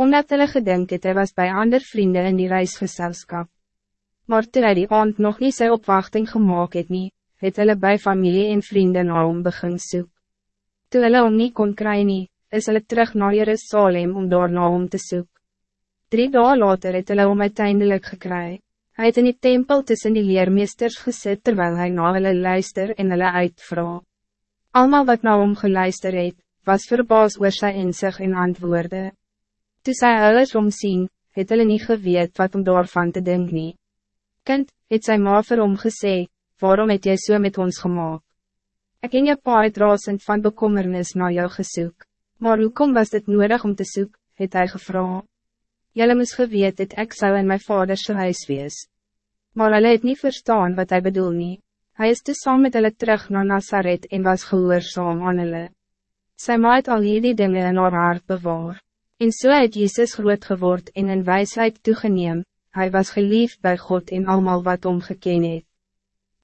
Omdat hulle gedink het, hy was bij ander vrienden in die reisgeselskap. Maar toe hy die aand nog niet sy opwachting gemaakt het nie, het hulle by familie en vrienden na hom begin soek. Toe hulle hom nie kon kry nie, is hulle terug naar Jerusalem om daar na hom te soek. Drie dagen later het hulle hom uiteindelik gekry. Hy het in die tempel tussen die leermeesters gesit terwijl hij na hulle luister en hulle uitvra. Almal wat na hom geluister het, was verbaas oor sy inzig en antwoorde. Toe sy hulle omsien, het hulle nie geweet wat om daarvan te denk nie. Kind, het sy ma vir hom gesê, waarom het jy so met ons gemaakt? Ik in je pa het rasend van bekommernis naar jou gesoek, maar hoekom was dit nodig om te soek, het hy gevra. Jylle moes geweet het ek sou in my vaderse huis wees. Maar hulle het niet verstaan wat hij bedoel nie. Hy is te saam met hulle terug naar Nazareth en was gehoorzaam aan hulle. Sy ma het al hierdie dinge in haar hart bewaar. En so het Jezus groot geword en in wijsheid toegeneem, hij was geliefd bij God en allemaal wat omgeken het.